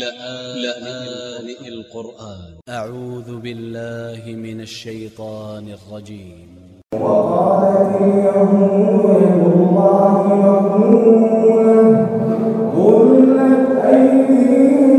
لآن القرآن. أ ع و ذ ب ا ل ل ه من ا ل ش ي ط ا ن ا ل ر ج ي م وقالت اليهود يد الله مغلولة غلت أيديهم